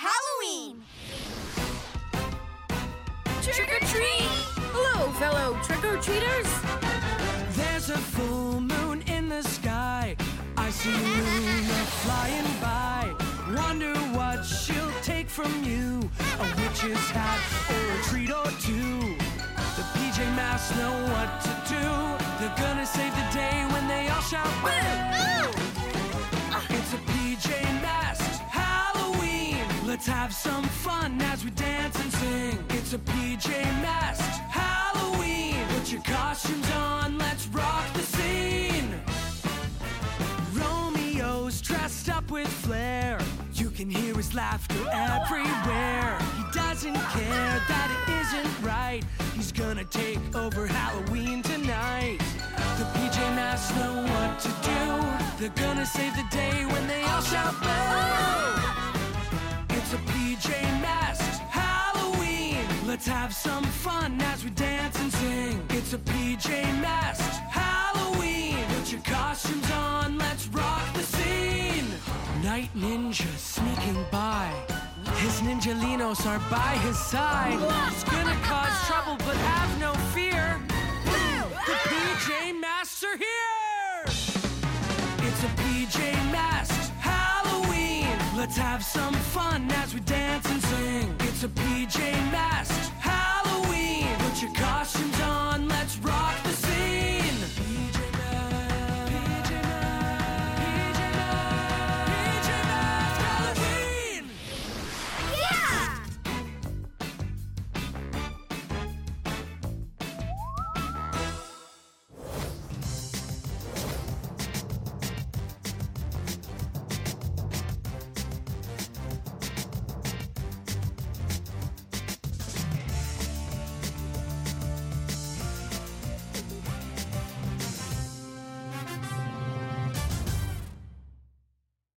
Halloween! Trick or treat! Hello, fellow trick or treaters! There's a full moon in the sky. I see Luna flying by. Wonder what she'll take from you. A witch's hat or a treat or two. The PJ Masks know what to Let's have some fun as we dance and sing. It's a PJ Masks Halloween. Put your costumes on, let's rock the scene. Romeo's dressed up with flair. You can hear his laughter everywhere. He doesn't care that it isn't right. He's gonna take over Halloween tonight. The PJ Masks know what to do. They're gonna save the day when they all shout boo! Let's have some fun as we dance and sing. It's a PJ Masks Halloween. Put your costumes on, let's rock the scene. Night ninja sneaking by. His ninjalinos are by his side. It's gonna cause trouble, but have no fear. The PJ Masks are here. It's a PJ Masks Halloween. Let's have some fun as we dance and sing. It's a PJ Masks